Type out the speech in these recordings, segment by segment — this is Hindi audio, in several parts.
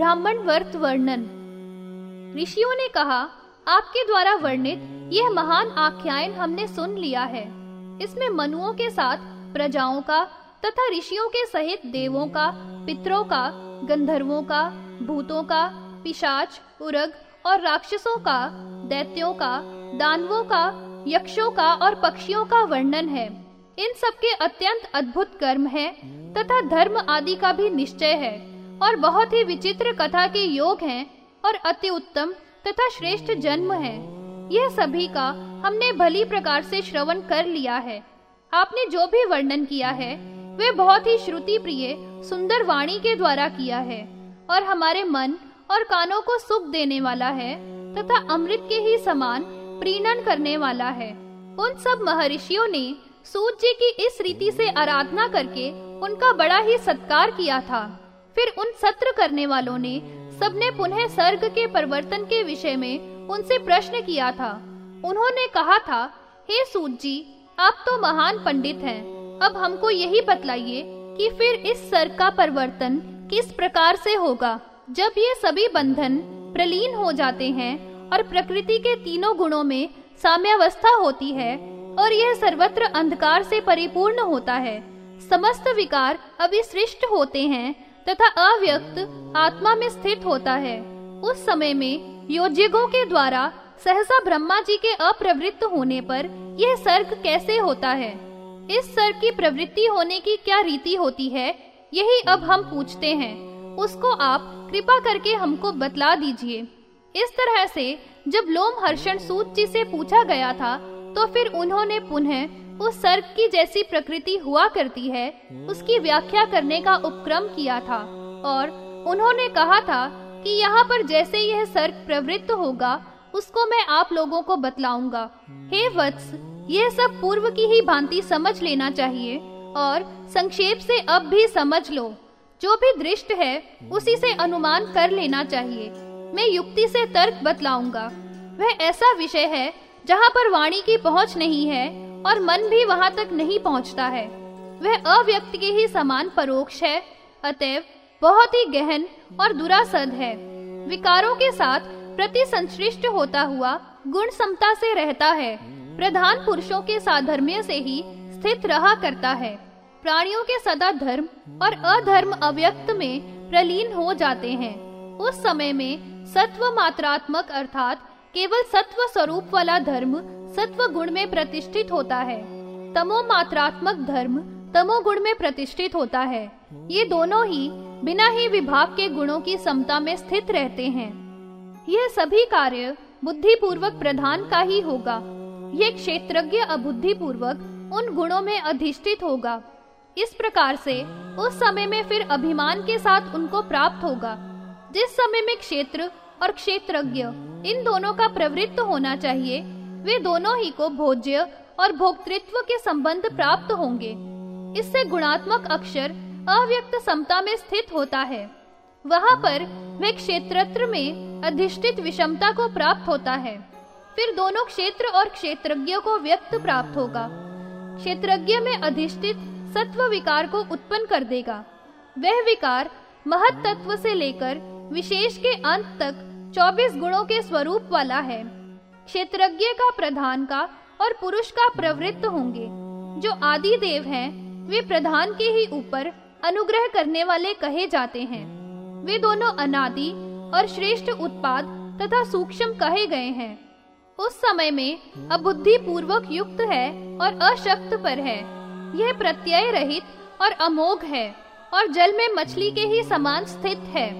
ब्राह्मण वर्त वर्णन। ऋषियों ने कहा, आपके द्वारा वर्णित यह महान आख्यान हमने सुन लिया है। इसमें मनुओं के साथ, प्रजाओं का तथा ऋषियों के सहित देवों का, पितरों का, गंधर्वों का, भूतों का, पिशाच, उरग और राक्षसों का, दैत्यों का, दानवों का, यक्षों का और पक्षियों का वर्णन है। इन सबके अत्यंत अद्भुत कर्म है तथा धर्म आदि का भी निश्चय है। और बहुत ही विचित्र कथा के योग हैं और अति उत्तम तथा श्रेष्ठ जन्म है। यह सभी का हमने भली प्रकार से श्रवण कर लिया है। आपने जो भी वर्णन किया है, वे बहुत ही श्रुति प्रिय सुंदर वाणी के द्वारा किया है और हमारे मन और कानों को सुख देने वाला है तथा अमृत के ही समान प्रीणन करने वाला है। उन सब महर्षियों ने सूर्य की इस रीति से आराधना करके उनका बड़ा ही सत्कार किया था। फिर उन सत्र करने वालों ने सबने पुनः सर्ग के परिवर्तन के विषय में उनसे प्रश्न किया था। उन्होंने कहा था, हे सूत जी, आप तो महान पंडित हैं। अब हमको यही बतलाइए कि फिर इस सर्ग का परिवर्तन किस प्रकार से होगा? जब ये सभी बंधन प्रलीन हो जाते हैं और प्रकृति के तीनों गुणों में साम्यावस्था होती है और यह सर्वत्र अंधकार से परिपूर्ण होता है, समस्त विकार अभी सृष्ट होते हैं तथा अव्यक्त आत्मा में स्थित होता है। उस समय में योजगों के द्वारा सहसा ब्रह्मा जी के अप्रवृत्त होने पर यह सर्ग कैसे होता है? इस सर्ग की प्रवृत्ति होने की क्या रीति होती है? यही अब हम पूछते हैं। उसको आप कृपा करके हमको बतला दीजिए। इस तरह से जब लोम हर्षण सूत जी से पूछा गया था तो फिर उन्होंने पुनः उस सर्ग की जैसी प्रकृति हुआ करती है, उसकी व्याख्या करने का उपक्रम किया था। और उन्होंने कहा था कि यहाँ पर जैसे यह सर्ग प्रवृत्त होगा, उसको मैं आप लोगों को बतलाऊँगा। हे वत्स, यह सब पूर्व की ही भांति समझ लेना चाहिए, और संक्षेप से अब भी समझ लो। जो भी दृष्ट है, उसी से अनुमान कर लेना चाहिए। मैं युक्ति से तर्क बतलाऊँगा। वह ऐसा विषय है, जहाँ पर वाणी की पहुँच नहीं है और मन भी वहाँ तक नहीं पहुँचता है। वह अव्यक्त के ही समान परोक्ष है, अतएव बहुत ही गहन और दुरासद है। विकारों के साथ प्रति संश्लिष्ट होता हुआ गुण समता से रहता है। प्रधान पुरुषों के साधर्म्य से ही स्थित रहा करता है। प्राणियों के सदा धर्म और अधर्म अव्यक्त में प्रलीन हो जाते हैं। उस समय में सत्व मात्रात्मक अर्थात केवल सत्व स्वरूप वाला धर्म सत्व गुण में प्रतिष्ठित होता है। तमो मात्रात्मक धर्म तमो गुण में प्रतिष्ठित होता है। ये दोनों ही बिना ही विभाग के गुणों की समता में स्थित रहते हैं। यह सभी कार्य बुद्धि पूर्वक प्रधान का ही होगा। यह क्षेत्रज्ञ अबुद्धि पूर्वक उन गुणों में अधिष्ठित होगा। इस प्रकार से उस समय में फिर अभिमान के साथ उनको प्राप्त होगा। जिस समय में क्षेत्र और क्षेत्रज्ञ इन दोनों का प्रवृत्त होना चाहिए वे दोनों ही को भोज्य और भोक्तृत्व के संबंध प्राप्त होंगे। इससे गुणात्मक अक्षर अव्यक्त समता में स्थित होता है। वहाँ पर वे क्षेत्रत्र में अधिष्ठित विषमता को प्राप्त होता है। फिर दोनों क्षेत्र और क्षेत्रज्ञ को व्यक्त प्राप्त होगा। क्षेत्रज्ञ में अधिष्ठित सत्व विकार को उत्पन्न कर देगा। वह विकार महत तत्व से लेकर विशेष के अंत तक 24 गुणों के स्वरूप वाला है। क्षेत्रज्ञ का प्रधान का और पुरुष का प्रवृत्त होंगे। जो आदि देव हैं, वे प्रधान के ही ऊपर अनुग्रह करने वाले कहे जाते हैं। वे दोनों अनादि और श्रेष्ठ उत्पाद तथा सूक्ष्म कहे गए हैं। उस समय में अबुद्धि पूर्वक युक्त है और अशक्त पर है। यह प्रत्यय रहित और अमोघ है और जल में मछली के ही समान स्थित है।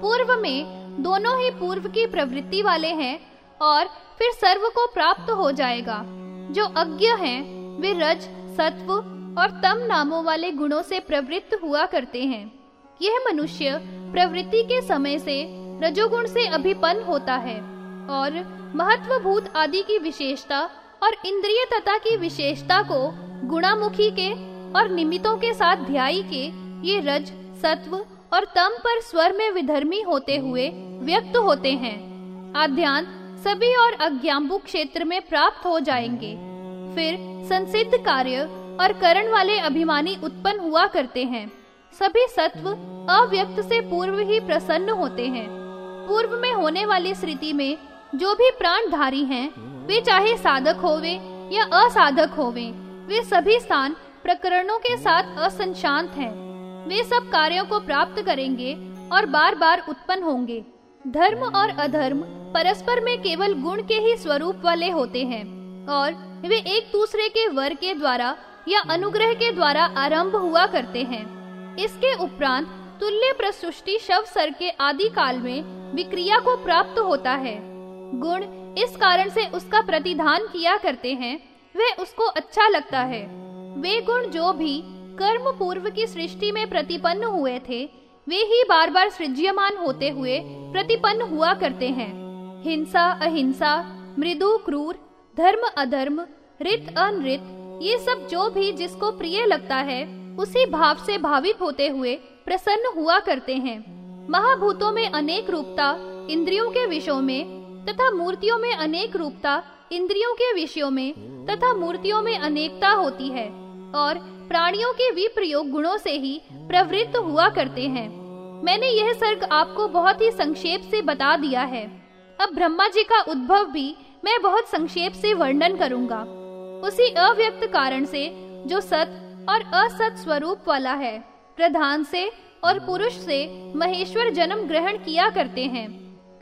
पूर्व में दोनों ही पूर्व की प्रवृत्ति वाले हैं और फिर सर्व को प्राप्त हो जाएगा। जो अज्ञ हैं, वे रज, सत्व और तम नामों वाले गुणों से प्रवृत्त हुआ करते हैं। यह मनुष्य प्रवृत्ति के समय से रजोगुण से अभिपन्न होता है और महत्वभूत आदि की विशेषता और इंद्रिय तथा की विशेषता को गुणामुखी के और निमितों के साथ ध्यायी के ये रज, सत्व और तम पर स्वर में विधर्मी होते हुए व्यक्त होते हैं। आध्यान सभी और अज्ञाम्बु क्षेत्र में प्राप्त हो जाएँगे। फिर संसिद्ध कार्य और करण वाले अभिमानी उत्पन्न हुआ करते हैं। सभी सत्व अव्यक्त से पूर्व ही प्रसन्न होते हैं। पूर्व में होने वाली स्थिति में जो भी प्राणधारी हैं, वे चाहे साधक होवे या असाधक होवे, वे सभी स्थान प्रकरणों के साथ असंशांत हैं। वे सब कार्यों को प्राप्त करेंगे और बार बार उत्पन्न होंगे। धर्म और अधर्म परस्पर में केवल गुण के ही स्वरूप वाले होते हैं, और वे एक दूसरे के वर के द्वारा या अनुग्रह के द्वारा आरंभ हुआ करते हैं। इसके उपरांत तुल्य प्रसुष्टि शव सर के आदि काल में विक्रिया को प्राप्त होता है। गुण इस कारण से उसका प्रतिधान किया करते हैं वह उसको अच्छा लगता है। वे गुण जो भी कर्म पूर्व की सृष्टि में प्रतिपन्न हुए थे, वे ही बार बार सृज्यमान होते हुए प्रतिपन्न हुआ करते हैं। हिंसा, अहिंसा, मृदु, क्रूर, धर्म, अधर्म, रित अनृत ये सब जो भी जिसको प्रिय लगता है, उसी भाव से भावित होते हुए प्रसन्न हुआ करते हैं। महाभूतों में अनेक रूपता इंद्रियों के विषयों में तथा मूर्तियों में अनेक रूपता इंद्रियों के विषयों में तथा मूर्तियों में अनेकता होती है और प्राणियों के विप्रयोग गुणों से ही प्रवृत्त हुआ करते हैं। मैंने यह सर्ग आपको बहुत ही संक्षेप से बता दिया है। अब ब्रह्मा जी का उद्भव भी मैं बहुत संक्षेप से वर्णन करूँगा। उसी अव्यक्त कारण से, जो सत और असत स्वरूप वाला है, प्रधान से और पुरुष से महेश्वर जन्म ग्रहण किया करते हैं।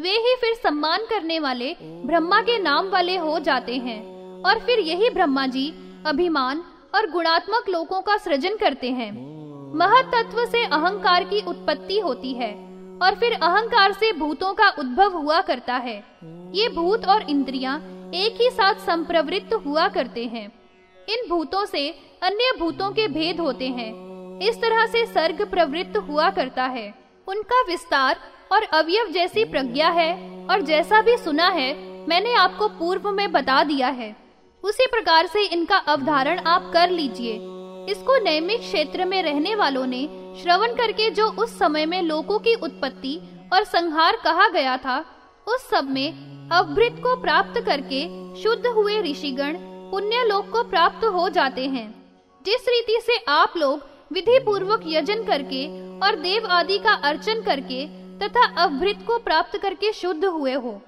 वे ही फिर सम्मान करने वाले ब्रह्मा के नाम वाले हो जाते हैं और फिर यही ब्रह्मा जी अभिमान और गुणात्मक लोगों का सृजन करते हैं। महतत्व से अहंकार की उत्पत्ति होती है, और फिर अहंकार से भूतों का उद्भव हुआ करता है। ये भूत और इंद्रियाँ एक ही साथ संप्रवृत्त हुआ करते हैं। इन भूतों से अन्य भूतों के भेद होते हैं। इस तरह से सर्ग प्रवृत्त हुआ करता है। उनका विस्तार और अवयव जैसी प्रज्ञा है, और जैसा भी सुना है, मैंने आपको पूर्व में बता दिया है। उसी प्रकार से इनका अवधारण आप कर लीजिए। इसको नैमिक क्षेत्र में रहने वालों ने श्रवण करके जो उस समय में लोगों की उत्पत्ति और संहार कहा गया था, उस सब में अवभृत को प्राप्त करके शुद्ध हुए ऋषिगण पुण्य लोक को प्राप्त हो जाते हैं। जिस रीति से आप लोग विधि पूर्वक यजन करके और देव आदि का अर्चन करके तथा अवभृत को प्राप्त करके शुद्ध हुए हो,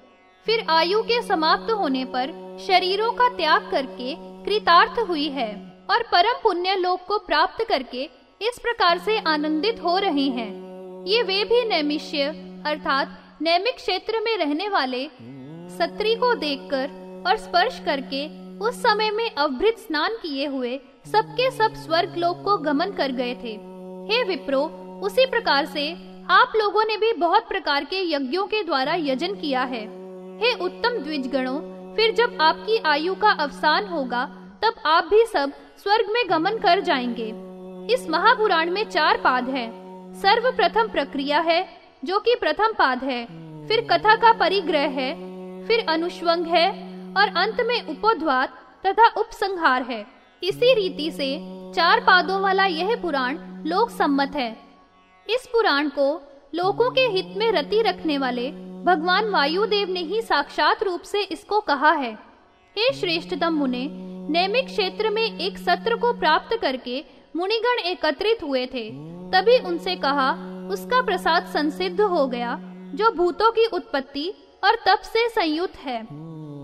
फिर आयु के समाप्त होने पर शरीरों का त्याग करके कृतार्थ हुई है। और परम पुण्य लोक को प्राप्त करके इस प्रकार से आनंदित हो रहे हैं। ये वे भी नैमिष्य, अर्थात नैमिक क्षेत्र में रहने वाले सत्री को देखकर और स्पर्श करके उस समय में अवभृत स्नान किए हुए सबके सब स्वर्ग लोक को गमन कर गए थे। हे विप्रो, उसी प्रकार से आप लोगों ने भी बहुत प्रकार के यज्ञों के द्वारा यजन किया है। हे उत्तम द्विजगणों, फिर जब आपकी आयु का अवसान होगा तब आप भी सब स्वर्ग में गमन कर जाएँगे। इस महापुराण में चार पाद हैं। सर्वप्रथम प्रक्रिया है, जो कि प्रथम पाद है, फिर कथा का परिग्रह है, फिर अनुष्वंग है, और अंत में उपोद्वात तथा उपसंहार है। इसी रीति से चार पादों वाला यह पुराण लोक सम्मत है। इस पुराण को लोगों के हित में रति रखने वाले भगवान वायुदेव ने ही साक्षात रूप से इसको कहा है। हे श्रेष्ठतम मुने नैमिक क्षेत्र में एक सत्र को प्राप्त करके मुनिगण एकत्रित हुए थे। तभी उनसे कहा, उसका प्रसाद संसिद्ध हो गया, जो भूतों की उत्पत्ति और तप से संयुक्त है।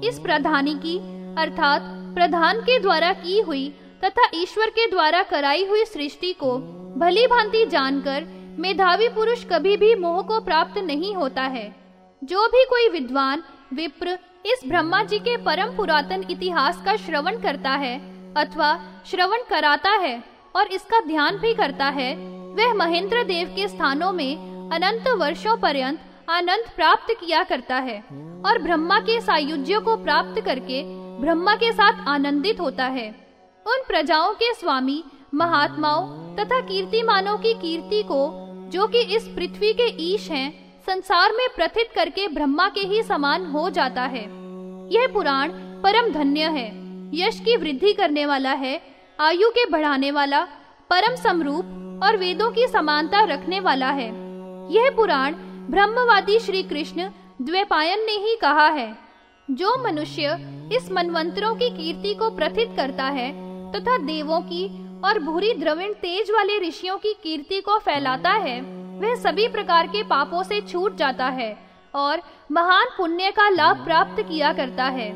इस प्रधानी की, अर्थात प्रधान के द्वारा की हुई तथा ईश्वर के द्वारा कराई हुई सृष्टि को भली भांति जानकर मेधावी पुरुष कभी भी मोह को प्राप्त नहीं होता है। जो भी कोई विद्वान, विप्र इस ब्रह्मा जी के परम पुरातन इतिहास का श्रवण करता है, अथवा श्रवण कराता है और इसका ध्यान भी करता है, वह महेंद्र देव के स्थानों में अनंत वर्षों पर्यंत आनंद प्राप्त किया करता है और ब्रह्मा के सायुज्य को प्राप्त करके ब्रह्मा के साथ आनंदित होता है। उन प्रजाओं के स्वामी, महात्माओं तथा कीर्तिमानों की कीर्ति को, जो कि इस पृथ्वी के ईश हैं संसार में प्रथित करके ब्रह्मा के ही समान हो जाता है। यह पुराण परम धन्य है। यश की वृद्धि करने वाला है, आयु के बढ़ाने वाला, परम समरूप और वेदों की समानता रखने वाला है। यह पुराण ब्रह्मवादी श्री कृष्ण द्वैपायन ने ही कहा है। जो मनुष्य इस मनवंतरों की कीर्ति को प्रथित करता है तथा देवों की और भूरी द्रविण तेज वाले ऋषियों की कीर्ति को फैलाता है वह सभी प्रकार के पापों से छूट जाता है और महान पुण्य का लाभ प्राप्त किया करता है।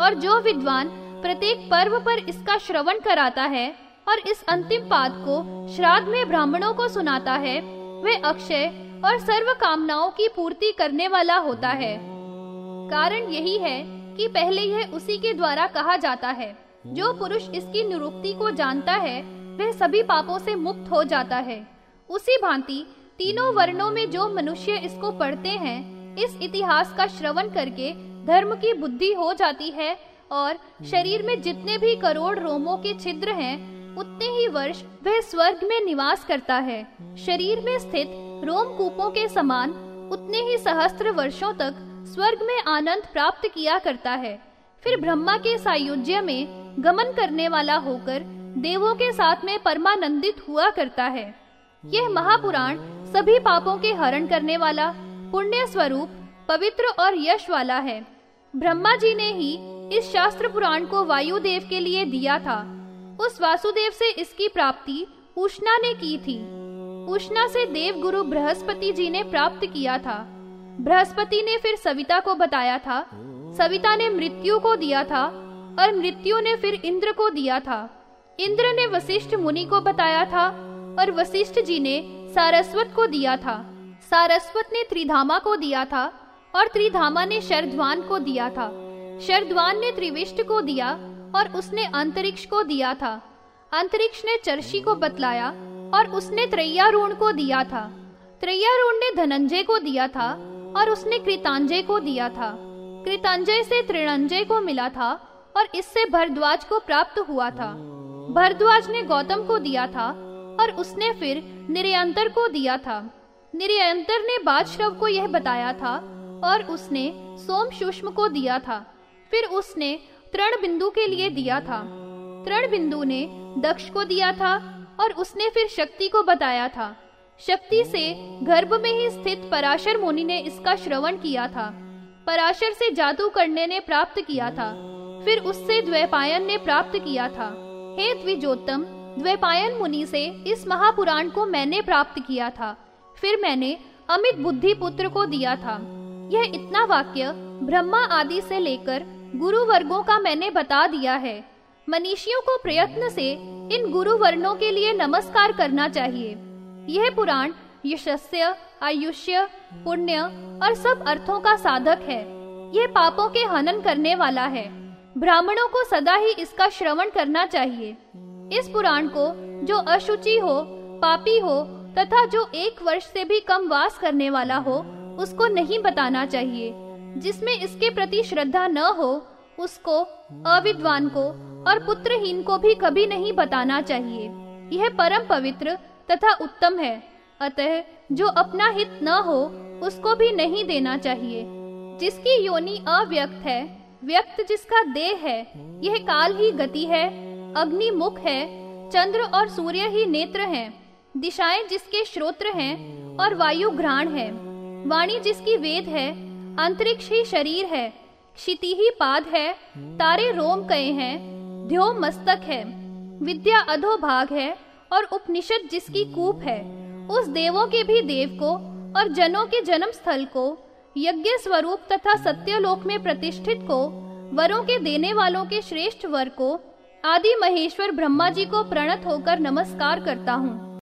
और जो विद्वान प्रत्येक पर्व पर इसका श्रवण कराता है और इस अंतिम पाद को श्राद्ध में ब्राह्मणों को सुनाता है वह अक्षय और सर्व कामनाओं की पूर्ति करने वाला होता है। कारण यही है कि पहले यह उसी के द्वारा कहा जाता है। जो पुरुष इसकी निरुक्ति को जानता है, वह सभी पापों से मुक्त हो जाता है। उसी भांति तीनों वर्णों में जो मनुष्य इसको पढ़ते हैं, इस इतिहास का श्रवण करके धर्म की बुद्धि हो जाती है और शरीर में जितने भी करोड़ रोमों के छिद्र हैं, उतने ही वर्ष वह स्वर्ग में निवास करता है। शरीर में स्थित रोम कूपों के समान उतने ही सहस्त्र वर्षों तक स्वर्ग में आनंद प्राप्त किया करता है। फिर ब्रह्मा के सायुज्य में गमन करने वाला होकर देवों के साथ में परमानंदित हुआ करता है। यह महापुराण सभी पापों के हरण करने वाला पुण्य स्वरूप, पवित्र और यश वाला है। ब्रह्मा जी ने ही इस शास्त्र पुराण को वायुदेव के लिए दिया था। उस वासुदेव से इसकी प्राप्ति उष्णा ने की थी। उष्णा से देव गुरु बृहस्पति जी ने प्राप्त किया था। बृहस्पति ने फिर सविता को बताया था। सविता ने मृत्यु को दिया था और मृत्यु ने फिर इंद्र को दिया था। इंद्र ने वशिष्ठ मुनि को बताया था और वशिष्ठ जी ने सारस्वत को दिया था। सारस्वत ने त्रिधामा को दिया था और त्रिधामा ने शरद्वान को दिया था। शरद्वान ने त्रिविष्ट को दिया और उसने अंतरिक्ष को दिया था। अंतरिक्ष ने चर्षि को बतलाया और उसने त्रैयारूण को दिया था। त्रैयारूण ने धनंजय को दिया था और उसने कृतांजय को दिया था। कृतांजय से त्रिणंजय को मिला था और इससे भरद्वाज को प्राप्त हुआ था। भरद्वाज ने गौतम को दिया था और उसने फिर निरंतर को दिया था। निरंतर ने बादश्रव को यह बताया था और उसने सोम सुष्म को दिया था। फिर उसने तृण बिंदु के लिए दिया था। तृण बिंदु ने दक्ष को दिया था और उसने फिर शक्ति को बताया था। शक्ति से गर्भ में ही स्थित पराशर मुनि ने इसका श्रवण किया था। पराशर से जादू करने ने प्राप्त किया था। फिर उससे द्वैपायन ने प्राप्त किया था। हे द्विजोत्तम द्वैपायन मुनि से इस महापुराण को मैंने प्राप्त किया था। फिर मैंने अमित बुद्धि पुत्र को दिया था। यह इतना वाक्य ब्रह्मा आदि से लेकर गुरु वर्गों का मैंने बता दिया है। मनीषियों को प्रयत्न से इन गुरु वर्णों के लिए नमस्कार करना चाहिए। यह पुराण यशस्य, आयुष्य, पुण्य और सब अर्थों का साधक है। यह पापों के हनन करने वाला है। ब्राह्मणों को सदा ही इसका श्रवण करना चाहिए। इस पुराण को जो अशुचि हो, पापी हो, तथा जो एक वर्ष से भी कम वास करने वाला हो, उसको नहीं बताना चाहिए। जिसमें इसके प्रति श्रद्धा न हो, उसको, अविद्वान को और पुत्रहीन को भी कभी नहीं बताना चाहिए। यह परम पवित्र तथा उत्तम है। अतः जो अपना हित न हो, उसको भी नहीं देना चाहिए। जिसकी योनि अव्यक्त है, व्यक्त जिसका देह है, यह काल ही गति है अग्नि मुख है, चंद्र और सूर्य ही नेत्र हैं, दिशाएँ जिसके श्रोत्र हैं और वायु घ्राण है, वाणी जिसकी वेद है, अंतरिक्ष ही शरीर है, क्षिति ही पाद है, तारे रोम कहे हैं, ध्यो मस्तक है, विद्या अधो भाग है और उपनिषद जिसकी कूप है, उस देवों के भी देव को और जनों के जन्म स्थल को, यज्ञ स्वरूप तथा सत्यलोक में प्रतिष्ठित को, वरों के देने वालों के श्रेष्ठ वर को आदि महेश्वर ब्रह्मा जी को प्रणत होकर नमस्कार करता हूँ।